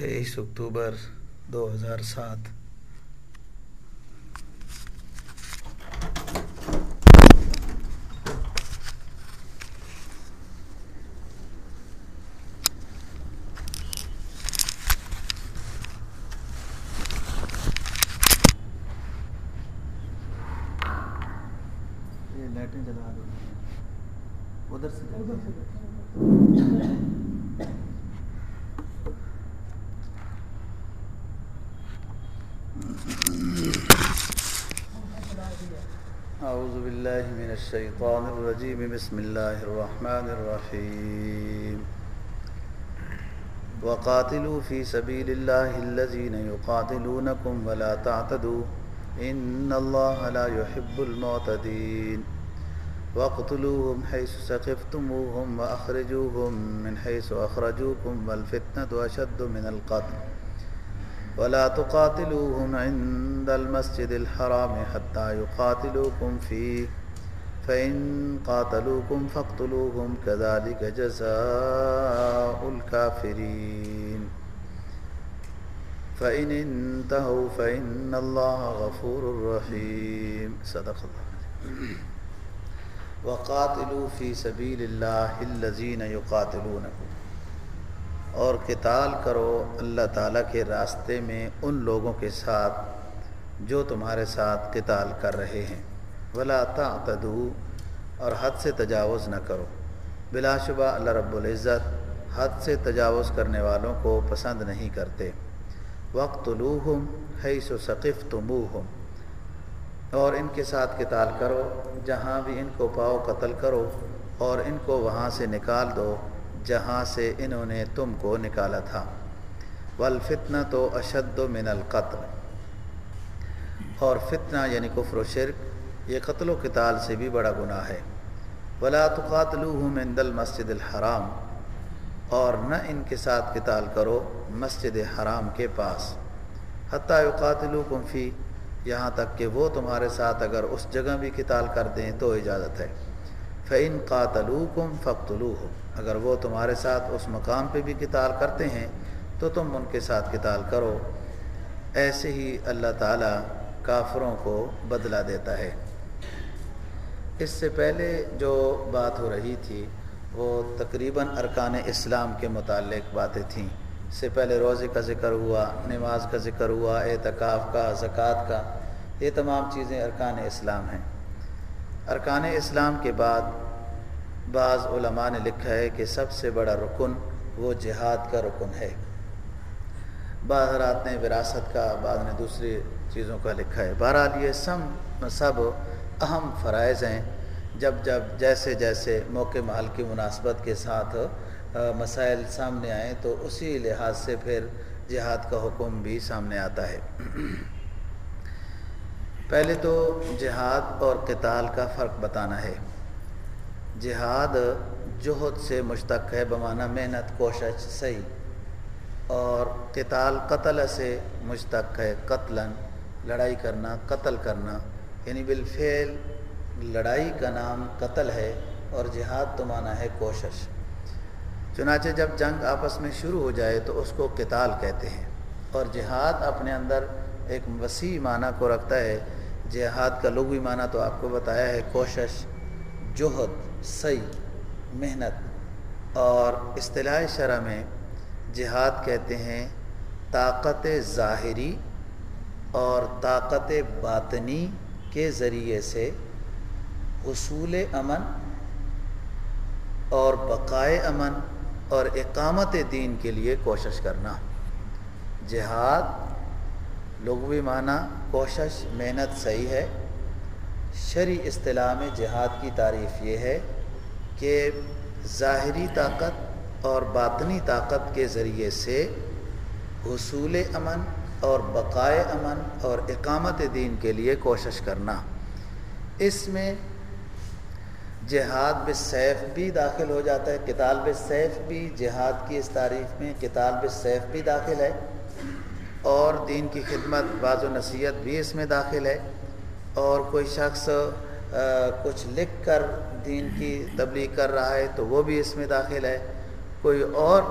تیئیس اکتوبر دو ہزار سات لائٹیں جلا دو ادھر سے اعوذ باللہ من الشیطان الرجیم بسم اللہ الرحمن الرحیم وقاتلوا فی سبیل اللہ الذین یقاتلونکم ولا تعتدوا. ان اللہ لا يحب المعتدین واقتلوهم حيث سقفتموهم واخرجوهم من حيث اخرجوكم والفتنة اشد من القتل. ولا تقاتلوهم عند المسجد الحرام حتى يقاتلوكم فيه. فإن قاتلوكم فاقتلوهم كذلك جزاء الكافرين فإن انتهوا فإن الله غفور رحيم صدق الله وقاتلوا في سبيل الله الذين يقاتلونكم اور قتال کرو اللہ تعالیٰ کے راستے میں ان لوگوں کے ساتھ جو تمہارے ساتھ قتال کر رہے ہیں۔ ولا تعتدو، اور حد سے تجاوز نہ کرو۔ بلا شبہ اللہ رب العزت حد سے تجاوز کرنے والوں کو پسند نہیں کرتے۔ وقت لوہم حیث و ثقف اور ان کے ساتھ قتال کرو، جہاں بھی ان کو پاؤ قتل کرو، اور ان کو وہاں سے نکال دو، جہاں سے انہوں نے تم کو نکالا تھا۔ والفتنہ تو اشد و من القتل۔ اور فتنہ یعنی کفر و شرک یہ قتل و قتال سے بھی بڑا گناہ ہے۔ ولا تقاتلوہم عند المسجد الحرام اور نہ ان کے ساتھ قتال کرو مسجد حرام کے پاس۔ حتیٰ یقاتلوکم فی، یہاں تک کہ وہ تمہارے ساتھ اگر اس جگہ بھی قتال کر دیں تو اجازت ہے۔ فعن قاتلوکم فقتلوہم اگر وہ تمہارے ساتھ اس مقام پہ بھی قتال کرتے ہیں تو تم ان کے ساتھ قتال کرو۔ ایسے ہی اللہ تعالیٰ کافروں کو بدلہ دیتا ہے۔ اس سے پہلے جو بات ہو رہی تھی، وہ تقریباً ارکان اسلام کے متعلق باتیں تھیں۔ اس سے پہلے روزے کا ذکر ہوا، نماز کا ذکر ہوا، اعتکاف کا، زکوٰۃ کا، یہ تمام چیزیں ارکان اسلام ہیں۔ ارکان اسلام کے بعد بعض علماء نے لکھا ہے کہ سب سے بڑا رکن وہ جہاد کا رکن ہے۔ بعض حضرات نے وراثت کا، بعض نے دوسری چیزوں کا لکھا ہے۔ بہرحال یہ سب سب اہم فرائض ہیں۔ جب جب جیسے جیسے موقع محل کی مناسبت کے ساتھ مسائل سامنے آئیں، تو اسی لحاظ سے پھر جہاد کا حکم بھی سامنے آتا ہے۔ پہلے تو جہاد اور قتال کا فرق بتانا ہے۔ جہاد جہد سے مشتق ہے بمانہ محنت، کوشش، صحیح۔ اور قتال قتل سے مشتق ہے قتل لڑائی کرنا، قتل کرنا۔ یعنی بالفعل لڑائی کا نام قتل ہے اور جہاد تو معنی ہے کوشش۔ چنانچہ جب جنگ آپس میں شروع ہو جائے تو اس کو قتال کہتے ہیں اور جہاد اپنے اندر ایک وسیع معنی کو رکھتا ہے۔ جہاد کا لغوی معنی تو آپ کو بتایا ہے کوشش جوہد سی محنت اور اصطلاح شرح میں جہاد کہتے ہیں طاقت ظاہری اور طاقت باطنی۔ کے ذریعے سے حصول امن اور بقائے امن اور اقامت دین کے لیے کوشش کرنا۔ جہاد، لغوی معنی کوشش، محنت صحیح ہے۔ شرع اصطلاح میں جہاد کی تعریف یہ ہے کہ ظاہری طاقت اور باطنی طاقت کے ذریعے سے حصول امن اور بقائے امن اور اقامت دین کے لیے کوشش کرنا۔ اس میں جہاد بالسیف بھی داخل ہو جاتا ہے کتاب بالسیف بھی جہاد کی اس تعریف میں کتاب بالسیف بھی داخل ہے اور دین کی خدمت بعض و نصیحت بھی اس میں داخل ہے۔ اور کوئی شخص کچھ لکھ کر دین کی تبلیغ کر رہا ہے تو وہ بھی اس میں داخل ہے۔ کوئی اور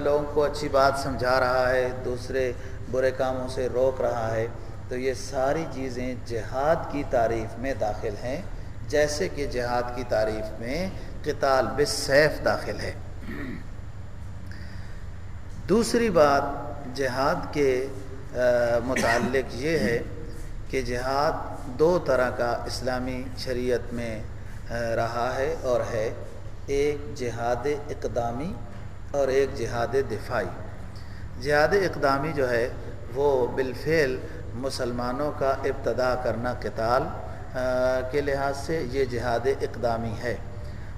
لوگوں کو اچھی بات سمجھا رہا ہے، دوسرے برے کاموں سے روک رہا ہے، تو یہ ساری چیزیں جہاد کی تعریف میں داخل ہیں، جیسے کہ جہاد کی تعریف میں قتال بالسیف داخل ہے۔ دوسری بات جہاد کے متعلق یہ ہے کہ جہاد دو طرح کا اسلامی شریعت میں رہا ہے اور ہے۔ ایک جہاد اقدامی اور ایک جہاد دفاعی۔ جہاد اقدامی جو ہے وہ بالفعل مسلمانوں کا ابتدا کرنا قتال کے لحاظ سے یہ جہاد اقدامی ہے۔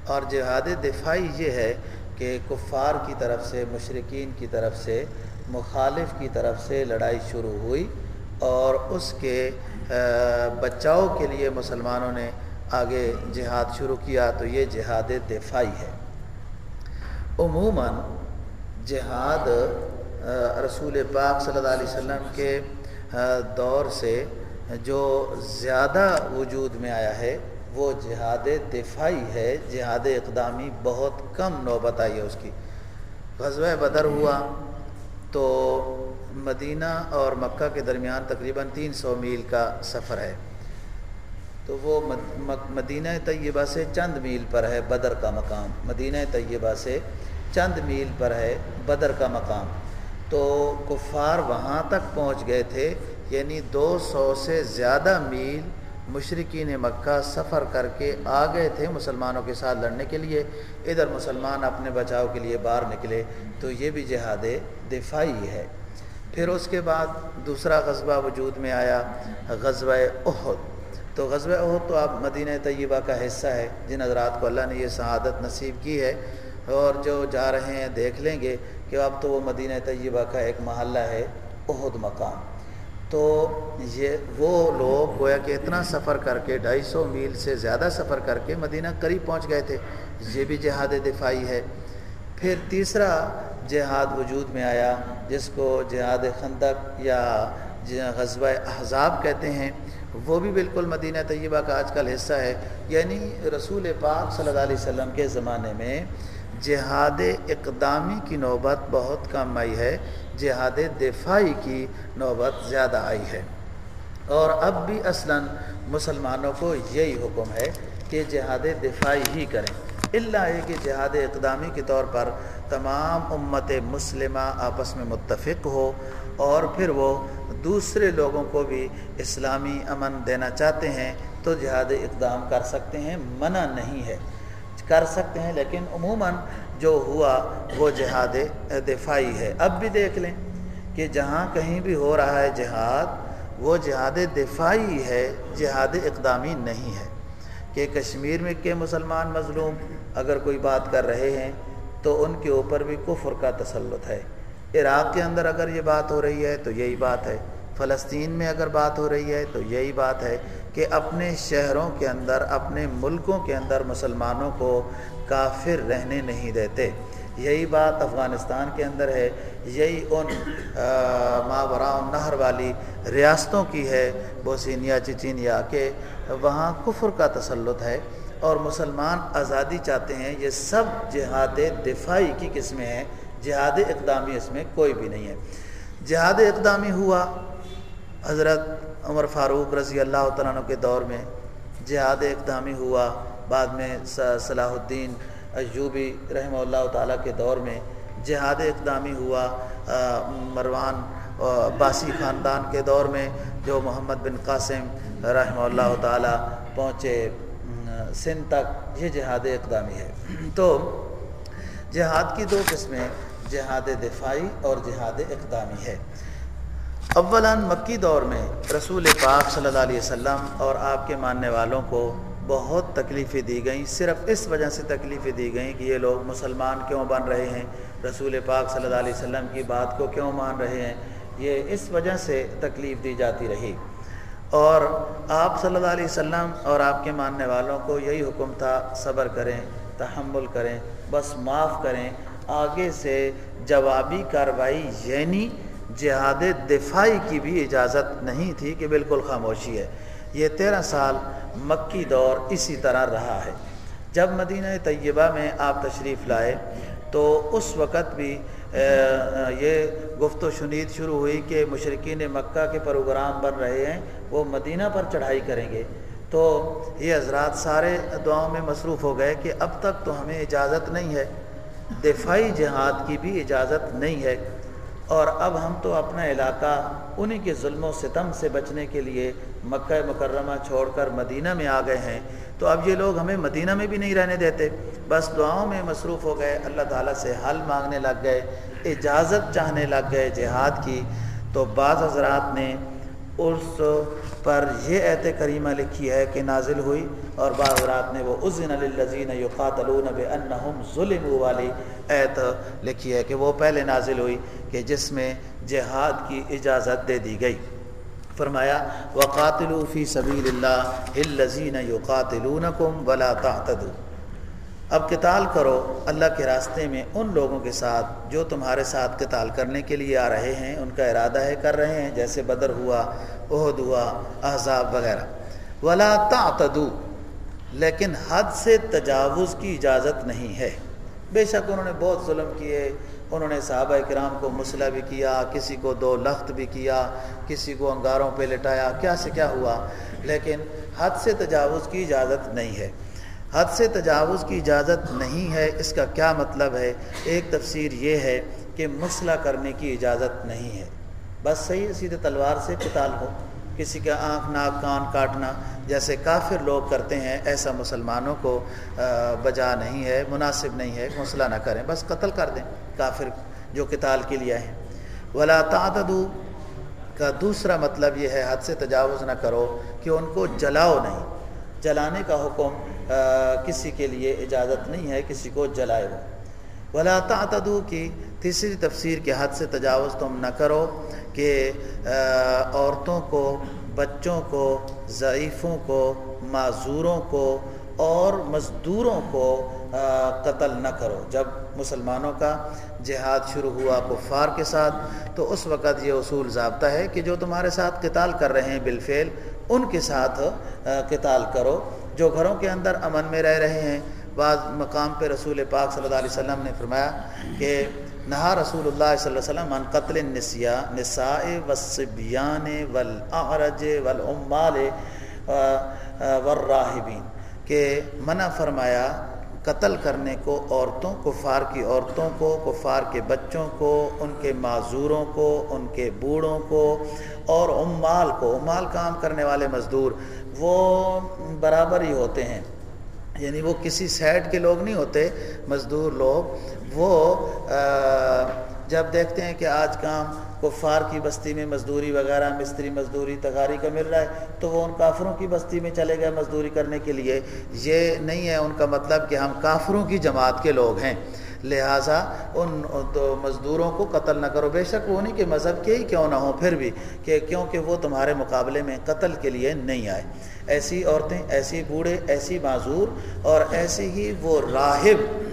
اور جہاد دفاعی یہ ہے کہ کفار کی طرف سے مشرقین کی طرف سے، مخالف کی طرف سے لڑائی شروع ہوئی اور اس کے بچاؤ کے لیے مسلمانوں نے آگے جہاد شروع کیا، تو یہ جہاد دفاعی ہے۔ عموماً جہاد رسول پاک صلی اللہ علیہ وسلم کے دور سے جو زیادہ وجود میں آیا ہے، وہ جہاد دفاعی ہے، جہاد اقدامی بہت کم نوبت آئی ہے اس کی۔ غزوہ بدر ہوا تو مدینہ اور مکہ کے درمیان تقریباً تین سو میل کا سفر ہے۔ تو وہ مدینہ طیبہ سے چند میل پر ہے بدر کا مقام۔ مدینہ طیبہ سے چند میل پر ہے بدر کا مقام۔ تو کفار وہاں تک پہنچ گئے تھے یعنی دو سو سے زیادہ میل مشرقین مکہ سفر کر کے آ گئے تھے مسلمانوں کے ساتھ لڑنے کے لیے۔ ادھر مسلمان اپنے بچاؤ کے لیے باہر نکلے، تو یہ بھی جہاد دفاعی ہے۔ پھر اس کے بعد دوسرا غزوہ وجود میں آیا، غزوہ احد۔ تو غزوہ احد تو آپ مدینہ طیبہ کا حصہ ہے، جن حضرات کو اللہ نے یہ سعادت نصیب کی ہے۔ اور جو جا رہے ہیں دیکھ لیں گے کہ اب تو وہ مدینہ طیبہ کا ایک محلہ ہے، احد مقام۔ تو یہ وہ لوگ گویا کہ اتنا سفر کر کے، ڈھائی سو میل سے زیادہ سفر کر کے مدینہ قریب پہنچ گئے تھے۔ یہ بھی جہاد دفاعی ہے۔ پھر تیسرا جہاد وجود میں آیا، جس کو جہاد خندق یا غزوہ احزاب کہتے ہیں، وہ بھی بالکل مدینہ طیبہ کا آج کل حصہ ہے۔ یعنی رسول پاک صلی اللہ علیہ وسلم کے زمانے میں جہاد اقدامی کی نوبت بہت کم آئی ہے، جہاد دفاعی کی نوبت زیادہ آئی ہے۔ اور اب بھی اصلا مسلمانوں کو یہی حکم ہے کہ جہاد دفاعی ہی کریں۔ اللہ یہ کہ جہاد اقدامی کے طور پر تمام امت مسلمہ آپس میں متفق ہو اور پھر وہ دوسرے لوگوں کو بھی اسلامی امن دینا چاہتے ہیں تو جہاد اقدام کر سکتے ہیں، منع نہیں ہے۔ کر سکتے ہیں، لیکن عموماً جو ہوا وہ جہاد دفاعی ہے۔ اب بھی دیکھ لیں کہ جہاں کہیں بھی ہو رہا ہے جہاد، وہ جہاد دفاعی ہے، جہاد اقدامی نہیں ہے۔ کہ کشمیر میں کے مسلمان مظلوم اگر کوئی بات کر رہے ہیں تو ان کے اوپر بھی کفر کا تسلط ہے۔ عراق کے اندر اگر یہ بات ہو رہی ہے تو یہی بات ہے۔ فلسطین میں اگر بات ہو رہی ہے تو یہی بات ہے۔ کہ اپنے شہروں کے اندر، اپنے ملکوں کے اندر مسلمانوں کو کافر رہنے نہیں دیتے۔ یہی بات افغانستان کے اندر ہے، یہی ان ماورا نہر والی ریاستوں کی ہے بوسینیا چچینیا کہ وہاں کفر کا تسلط ہے۔ اور مسلمان آزادی چاہتے ہیں، یہ سب جہاد دفاعی کی قسمیں ہیں، جہاد اقدامی اس میں کوئی بھی نہیں ہے۔ جہاد اقدامی ہوا، حضرت عمر فاروق رضی اللہ تعالیٰ عنہ کے دور میں جہاد اقدامی ہوا، بعد میں صلاح الدین ایوبی رحمہ اللہ تعالیٰ کے دور میں جہاد اقدامی ہوا مروان باسی خاندان کے دور میں جو محمد بن قاسم رحمہ اللہ تعالیٰ پہنچے سندھ تک یہ جہاد اقدامی ہے۔ تو جہاد کی دو قسمیں، جہاد دفاعی اور جہاد اقدامی ہے۔ اولا مکی دور میں رسول پاک صلی اللہ علیہ وسلم اور آپ کے ماننے والوں کو بہت تکلیفیں دی گئیں۔ صرف اس وجہ سے تکلیفیں دی گئیں کہ یہ لوگ مسلمان کیوں بن رہے ہیں؟ رسول پاک صلی اللہ علیہ وسلم کی بات کو کیوں مان رہے ہیں؟ یہ اس وجہ سے تکلیف دی جاتی رہی۔ اور آپ صلی اللہ علیہ وسلم اور آپ کے ماننے والوں کو یہی حکم تھا، صبر کریں، تحمل کریں، بس معاف کریں۔ آگے سے جوابی کاروائی یعنی جہاد دفاعی کی بھی اجازت نہیں تھی کہ بالکل خاموشی ہے۔ یہ تیرہ سال مکی دور اسی طرح رہا ہے۔ جب مدینہ طیبہ میں آپ تشریف لائے تو اس وقت بھی یہ گفت و شنید شروع ہوئی کہ مشرقین مکہ کے پروگرام بن رہے ہیں، وہ مدینہ پر چڑھائی کریں گے۔ تو یہ حضرات سارے دعاؤں میں مصروف ہو گئے کہ اب تک تو ہمیں اجازت نہیں ہے، دفاعی جہاد کی بھی اجازت نہیں ہے۔ اور اب ہم تو اپنا علاقہ انہی کے ظلم و ستم سے بچنے کے لیے مکہ مکرمہ چھوڑ کر مدینہ میں آ گئے ہیں۔ تو اب یہ لوگ ہمیں مدینہ میں بھی نہیں رہنے دیتے۔ بس دعاؤں میں مصروف ہو گئے۔ اللہ تعالیٰ سے حل مانگنے لگ گئے۔ اجازت چاہنے لگ گئے جہاد کی۔ تو بعض حضرات نے اس پر یہ ایت کریمہ لکھی ہے کہ نازل ہوئی اور بعض رات نے وہ عزن للذین یقاتلون بانہم ظلموا والی ایت لکھی ہے کہ وہ پہلے نازل ہوئی کہ جس میں جہاد کی اجازت دے دی گئی۔ فرمایا، وقاتلوا فی سبیل اللہ الذین یقاتلونکم ولا تعتدوا۔ اب قتال کرو اللہ کے راستے میں ان لوگوں کے ساتھ جو تمہارے ساتھ قتال کرنے کے لیے آ رہے ہیں، ان کا ارادہ ہے، کر رہے ہیں۔ جیسے بدر ہوا عہد ہوا احزاب وغیرہ۔ ولا تعتدو لیکن حد سے تجاوز کی اجازت نہیں ہے۔ بے شک انہوں نے بہت ظلم کیے، انہوں نے صحابہ کرام کو مسئلہ بھی کیا، کسی کو دو لخت بھی کیا، کسی کو انگاروں پہ لٹایا، کیا سے کیا ہوا؟ لیکن حد سے تجاوز کی اجازت نہیں ہے۔ حد سے تجاوز کی اجازت نہیں ہے، اس کا کیا مطلب ہے؟ ایک تفسیر یہ ہے کہ مسئلہ کرنے کی اجازت نہیں ہے۔ بس صحیح سیدھے تلوار سے قتال ہو۔ کسی کا آنکھ، ناک، کان کاٹنا جیسے کافر لوگ کرتے ہیں، ایسا مسلمانوں کو بجا نہیں ہے، مناسب نہیں ہے مسئلہ نہ کریں۔ بس قتل کر دیں کافر جو قتال کے لیے ہیں۔ ولا تعددو کا دوسرا مطلب یہ ہے، حد سے تجاوز نہ کرو کہ ان کو جلاؤ نہیں۔ جلانے کا حکم کسی کے لیے اجازت نہیں ہے، کسی کو جلائے ہو ولا تعتدو کی تیسری تفسیر کے حد سے تجاوز تم نہ کرو کہ عورتوں کو، بچوں کو، ضعیفوں کو، معذوروں کو اور مزدوروں کو قتل نہ کرو۔ جب مسلمانوں کا جہاد شروع ہوا کفار کے ساتھ، تو اس وقت یہ اصول ضابطہ ہے کہ جو تمہارے ساتھ قتال کر رہے ہیں بالفعل، ان کے ساتھ قتال کرو۔ جو گھروں کے اندر امن میں رہ رہے ہیں، بعض مقام پہ رسول پاک صلی اللہ علیہ وسلم نے فرمایا کہ نہا رسول اللہ صلی اللہ علیہ وسلم ان قتل النسیاء، نساء والصبیان والاعرج والعمال والراہبین، کہ منع فرمایا قتل کرنے کو عورتوں، کفار کی عورتوں کو، کفار کے بچوں کو، ان کے معذوروں کو، ان کے بوڑھوں کو، اور عمال کو، عمال کام کرنے والے مزدور، وہ برابر ہی ہوتے ہیں۔ یعنی وہ کسی سائڈ کے لوگ نہیں ہوتے، مزدور لوگ، وہ جب دیکھتے ہیں کہ آج کام کفار کی بستی میں مزدوری وغیرہ، مستری مزدوری، تغاری کا مل رہا ہے، تو وہ ان کافروں کی بستی میں چلے گئے مزدوری کرنے کے لیے۔ یہ نہیں ہے ان کا مطلب کہ ہم کافروں کی جماعت کے لوگ ہیں۔ لہٰذا ان تو مزدوروں کو قتل نہ کرو۔ بے شک وہ انہیں کے مذہب کے ہی کیوں نہ ہوں، پھر بھی کہ کیونکہ وہ تمہارے مقابلے میں قتل کے لیے نہیں آئے۔ ایسی عورتیں، ایسی بوڑھے، ایسی معذور اور ایسے ہی وہ راہب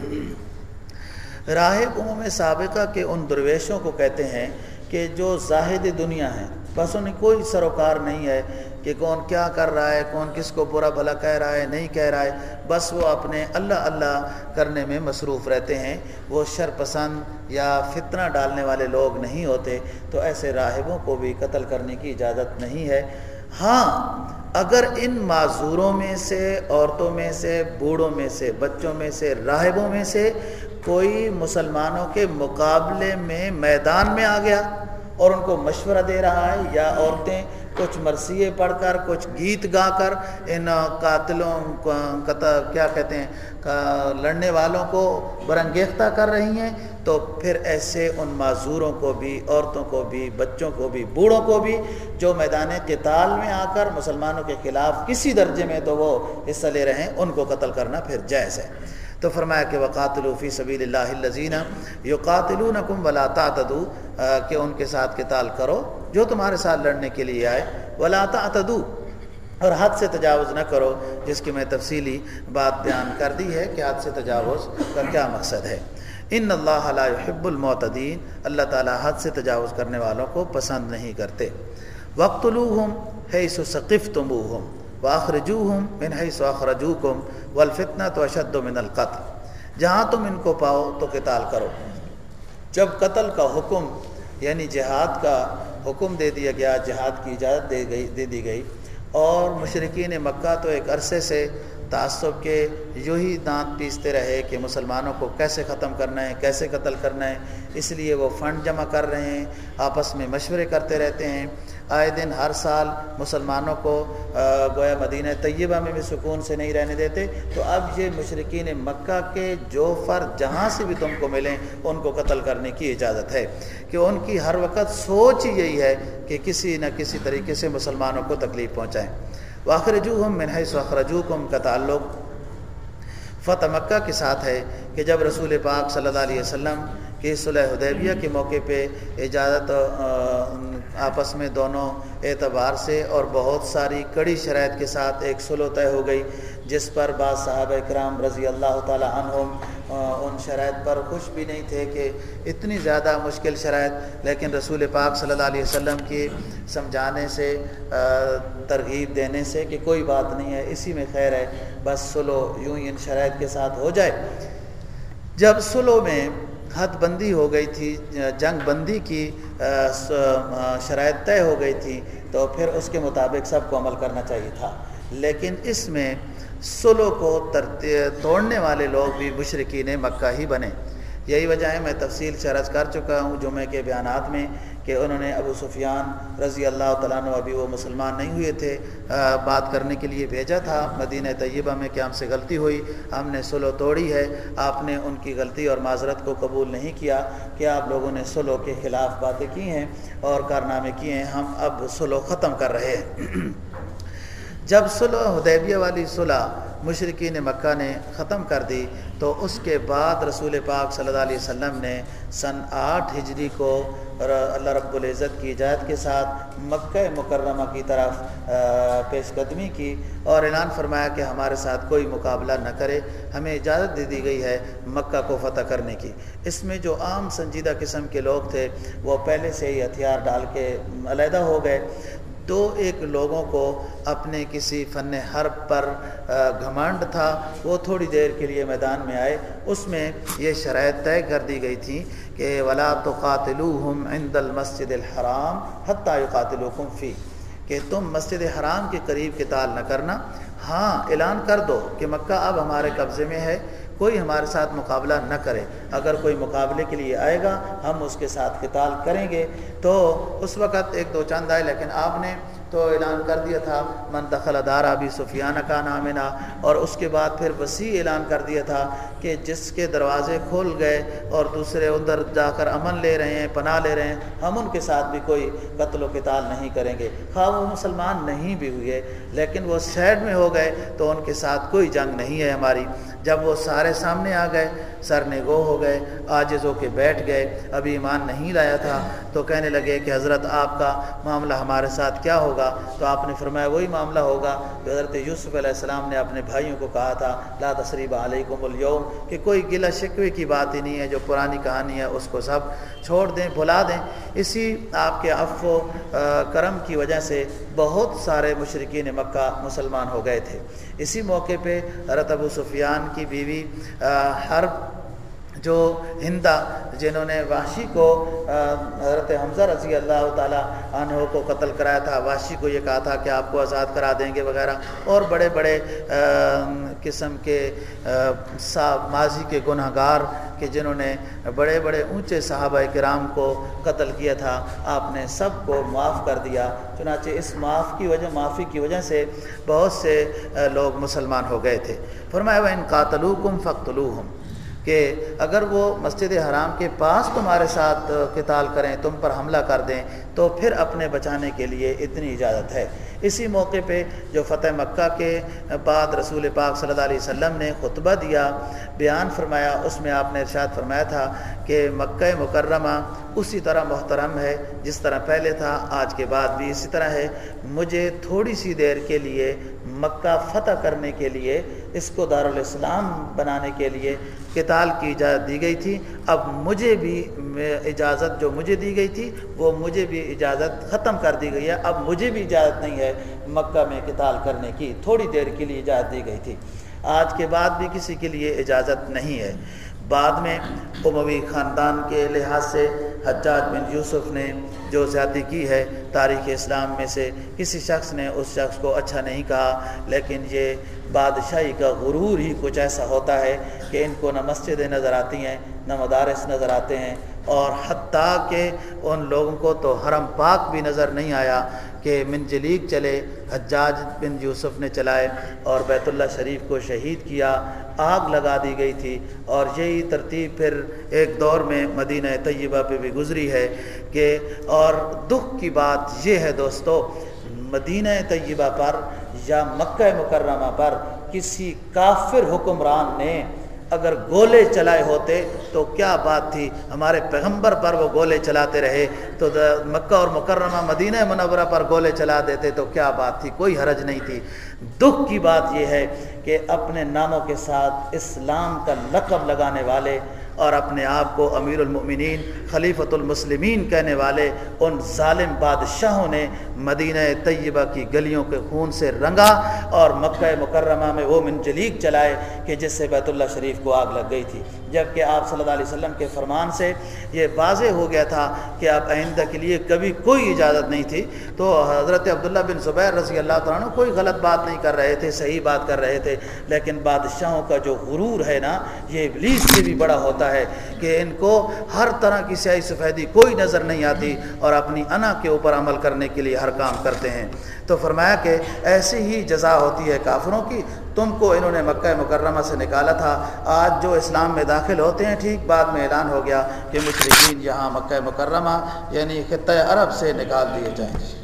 راہب عموم سابقہ کے ان درویشوں کو کہتے ہیں کہ جو زاہد دنیا ہیں۔ بس انہیں کوئی سروکار نہیں ہے کہ کون کیا کر رہا ہے، کون کس کو برا بھلا کہہ رہا ہے، نہیں کہہ رہا ہے۔ بس وہ اپنے اللہ اللہ کرنے میں مصروف رہتے ہیں۔ وہ شر پسند یا فتنہ ڈالنے والے لوگ نہیں ہوتے۔ تو ایسے راہبوں کو بھی قتل کرنے کی اجازت نہیں ہے۔ ہاں اگر ان معذوروں میں سے، عورتوں میں سے، بوڑھوں میں سے، بچوں میں سے، راہبوں میں سے کوئی مسلمانوں کے مقابلے میں میدان میں آ گیا اور ان کو مشورہ دے رہا ہے، یا عورتیں کچھ مرثیے پڑھ کر، کچھ گیت گا کر ان قاتلوں کیا کہتے ہیں لڑنے والوں کو برنگیختہ کر رہی ہیں۔ تو پھر ایسے ان معذوروں کو بھی، عورتوں کو بھی، بچوں کو بھی، بوڑھوں کو بھی جو میدان قتال میں آ کر مسلمانوں کے خلاف کسی درجے میں تو وہ حصہ لے رہے ہیں، ان کو قتل کرنا پھر جائز ہے۔ تو فرمایا کہ وقاتل فی سبیل اللہ الزینہ یو قاتل نقم ولا تعتدو کہ ان کے ساتھ قتال کرو، جو تمہارے ساتھ لڑنے کے لیے آئے، ولا تعتدو اور حد سے تجاوز نہ کرو، جس کی میں تفصیلی بات بیان کر دی ہے کہ حد سے تجاوز کا کیا مقصد ہے۔ ان اللہ لا يحب المعتدین اللہ تعالیٰ حد سے تجاوز کرنے والوں کو پسند نہیں کرتے۔ وقت الوحم ہے سو ثقف تم واخرجوہم من حیث اخرجوکم والفتنہ تو اشد من القتل جہاں تم ان کو پاؤ تو قتال کرو۔ جب قتل کا حکم یعنی جہاد کا حکم دے دیا گیا، جہاد کی اجازت دے گئی، دے دی گئی، اور مشرقین مکہ تو ایک عرصے سے تعصب کے یوں ہی دانت پیستے رہے کہ مسلمانوں کو کیسے ختم کرنا ہے، کیسے قتل کرنا ہے، اس لیے وہ فنڈ جمع کر رہے ہیں، آپس میں مشورے کرتے رہتے ہیں۔ آئے دن ہر سال مسلمانوں کو گویا مدینہ طیبہ میں بھی سکون سے نہیں رہنے دیتے۔ تو اب یہ مشرقین مکہ کے جوفر جہاں سے بھی تم کو ملیں، ان کو قتل کرنے کی اجازت ہے۔ کہ ان کی ہر وقت سوچ یہی ہے کہ کسی نہ کسی طریقے سے مسلمانوں کو تکلیف پہنچائیں۔ واخرجو ہم منحص وخرجو کم کا تعلق فتح مکہ کے ساتھ ہے کہ جب رسول پاک صلی اللہ علیہ وسلم کی صلح حدیبیہ کے موقع پہ اجازت آپس میں دونوں اعتبار سے اور بہت ساری کڑی شرائط کے ساتھ ایک سلو طے ہو گئی، جس پر بعض صحابہ کرام رضی اللہ تعالی عنہم ان شرائط پر خوش بھی نہیں تھے کہ اتنی زیادہ مشکل شرائط، لیکن رسول پاک صلی اللہ علیہ وسلم کی سمجھانے سے ترغیب دینے سے کہ کوئی بات نہیں ہے، اسی میں خیر ہے، بس سلو یوں ہی ان شرائط کے ساتھ ہو جائے۔ جب سلو میں حد بندی ہو گئی تھی، جنگ بندی کی شرائط طے ہو گئی تھی، تو پھر اس کے مطابق سب کو عمل کرنا چاہیے تھا۔ لیکن اس میں سلو کو توڑنے والے لوگ بھی مشرقین مکہ ہی بنے۔ یہی وجہ ہے میں تفصیل سے عرض کر چکا ہوں جمعہ کے بیانات میں کہ انہوں نے ابو سفیان رضی اللہ تعالیٰ عنہ ابھی وہ مسلمان نہیں ہوئے تھے بات کرنے کے لیے بھیجا تھا۔ مدینہ طیبہ میں کہ ہم سے غلطی ہوئی، ہم نے سلو توڑی ہے۔ آپ نے ان کی غلطی اور معذرت کو قبول نہیں کیا کہ آپ لوگوں نے سلو کے خلاف باتیں کی ہیں اور کارنامے کیے ہیں۔ ہم اب سلو ختم کر رہے ہیں۔ جب صلح حدیبیہ والی صلح مشرقین مکہ نے ختم کر دی، تو اس کے بعد رسول پاک صلی اللہ علیہ وسلم نے سن آٹھ ہجری کو اللہ رب العزت کی اجازت کے ساتھ مکہ مکرمہ کی طرف پیش قدمی کی اور اعلان فرمایا کہ ہمارے ساتھ کوئی مقابلہ نہ کرے۔ ہمیں اجازت دے دی گئی ہے مکہ کو فتح کرنے کی۔ اس میں جو عام سنجیدہ قسم کے لوگ تھے، وہ پہلے سے ہی ہتھیار ڈال کے علیحدہ ہو گئے۔ دو ایک لوگوں کو اپنے کسی فن حرب پر گھمانڈ تھا۔ وہ تھوڑی دیر کے لیے میدان میں آئے۔ اس میں یہ شرائط طے کر دی گئی تھی کہ ولا تو قاتل عند المسجد الحرام حتیٰ قاتل فی کہ تم مسجد حرام کے قریب قتال نہ کرنا۔ ہاں اعلان کر دو کہ مکہ اب ہمارے قبضے میں ہے۔ کوئی ہمارے ساتھ مقابلہ نہ کرے۔ اگر کوئی مقابلے کے لیے آئے گا، ہم اس کے ساتھ قتال کریں گے۔ تو اس وقت ایک دو چاند آئے، لیکن آپ نے تو اعلان کر دیا تھا، من دخل دار ابھی سفیانہ کا نامنا اور اس کے بعد پھر وسیع اعلان کر دیا تھا کہ جس کے دروازے کھول گئے اور دوسرے ادھر جا کر امن لے رہے ہیں، پناہ لے رہے ہیں، ہم ان کے ساتھ بھی کوئی قتل و قتال نہیں کریں گے۔ خواہ وہ مسلمان نہیں بھی ہوئے، لیکن وہ سیڈ میں ہو گئے تو ان کے ساتھ کوئی جنگ نہیں ہے ہماری۔ جب وہ سارے سامنے آ گئے، سر نگو ہو گئے آجز ہو کے بیٹھ گئے، ابھی ایمان نہیں لایا تھا، تو کہنے لگے کہ حضرت آپ کا معاملہ ہمارے ساتھ کیا ہوگا؟ تو آپ نے فرمایا وہی معاملہ ہوگا جو حضرت یوسف علیہ السلام نے اپنے بھائیوں کو کہا تھا، لا تصریب علیکم اليوم، کہ کوئی گلہ شکوے کی بات ہی نہیں ہے، جو پرانی کہانی ہے اس کو سب چھوڑ دیں، بھلا دیں۔ اسی آپ کے عفو و کرم کی وجہ سے بہت سارے مشرقین مکہ مسلمان ہو گئے تھے۔ اسی موقع پہ حضرت ابو سفیان کی بیوی حرب جو ہندا جنہوں نے واشی کو حضرت حمزہ رضی اللہ تعالیٰ عنہ کو قتل کرایا تھا واشی کو یہ کہا تھا کہ آپ کو آزاد کرا دیں گے وغیرہ، اور بڑے بڑے قسم کے ماضی کے گناہ گار کہ جنہوں نے بڑے بڑے اونچے صحابہ کرام کو قتل کیا تھا، آپ نے سب کو معاف کر دیا۔ چنانچہ اس معاف کی وجہ، معافی کی وجہ سے بہت سے لوگ مسلمان ہو گئے تھے۔ فرمایا وہ ان قاتلو کم کہ اگر وہ مسجد حرام کے پاس تمہارے ساتھ قتال کریں، تم پر حملہ کر دیں، تو پھر اپنے بچانے کے لیے اتنی اجازت ہے۔ اسی موقع پہ جو فتح مکہ کے بعد رسول پاک صلی اللہ علیہ وسلم نے خطبہ دیا، بیان فرمایا، اس میں آپ نے ارشاد فرمایا تھا کہ مکہ مکرمہ اسی طرح محترم ہے جس طرح پہلے تھا، آج کے بعد بھی اسی طرح ہے۔ مجھے تھوڑی سی دیر کے لیے مکہ فتح کرنے کے لیے، اس کو دارالاسلام بنانے کے لیے کتال کی اجازت دی گئی تھی۔ اب مجھے بھی اجازت جو مجھے دی گئی تھی، وہ مجھے بھی اجازت ختم کر دی گئی ہے۔ اب مجھے بھی اجازت نہیں ہے مکہ میں کتال کرنے کی۔ تھوڑی دیر کے لیے اجازت دی گئی تھی۔ آج کے بعد بھی کسی کے لیے اجازت نہیں ہے۔ بعد میں اموی خاندان کے لحاظ سے حجاج بن یوسف نے جو زیادتی کی ہے تاریخ اسلام میں سے، کسی شخص نے اس شخص کو اچھا نہیں کہا، لیکن یہ بادشاہی کا غرور ہی کچھ ایسا ہوتا ہے کہ ان کو نہ مسجدیں نظر آتی ہیں، نہ مدارس نظر آتے ہیں، اور حتیٰ کہ ان لوگوں کو تو حرم پاک بھی نظر نہیں آیا۔ کہ منجلیک چلے، حجاج بن یوسف نے چلائے اور بیت اللہ شریف کو شہید کیا، آگ لگا دی گئی تھی اور یہی ترتیب پھر ایک دور میں مدینہ طیبہ پہ بھی گزری ہے کہ اور دکھ کی بات یہ ہے دوستو، مدینہ طیبہ پر یا مکہ مکرمہ پر کسی کافر حکمران نے اگر گولے چلائے ہوتے تو کیا بات تھی؟ ہمارے پیغمبر پر وہ گولے چلاتے رہے، تو مکہ اور مکرمہ، مدینہ منورہ پر گولے چلا دیتے تو کیا بات تھی؟ کوئی حرج نہیں تھی۔ دکھ کی بات یہ ہے کہ اپنے ناموں کے ساتھ اسلام کا لقب لگانے والے اور اپنے آپ کو امیر المؤمنین، خلیفۃ المسلمین کہنے والے ان ظالم بادشاہوں نے مدینہ طیبہ کی گلیوں کے خون سے رنگا اور مکہ مکرمہ میں وہ منجلیک چلائے کہ جس سے بیت اللہ شریف کو آگ لگ گئی تھی۔ جبکہ آپ صلی اللہ علیہ وسلم کے فرمان سے یہ واضح ہو گیا تھا کہ اب آئندہ کے لیے کبھی کوئی اجازت نہیں تھی، تو حضرت عبداللہ بن زبیر رضی اللہ تعالیٰ کوئی غلط بات نہیں کر رہے تھے، صحیح بات کر رہے تھے، لیکن بادشاہوں کا جو غرور ہے نا، یہ ابلیس سے بھی بڑا ہوتا ہے کہ ان کو ہر طرح کی سیاہی سفیدی کوئی نظر نہیں آتی اور اپنی انا کے اوپر عمل کرنے کے لیے ہر کام کرتے ہیں۔ تو فرمایا کہ ایسی ہی جزا ہوتی ہے کافروں کی۔ تم کو انہوں نے مکہ مکرمہ سے نکالا تھا۔ آج جو اسلام میں داخل ہوتے ہیں، ٹھیک بعد میں اعلان ہو گیا کہ مشرقین یہاں مکہ مکرمہ یعنی خطۂ عرب سے نکال دیے جائیں۔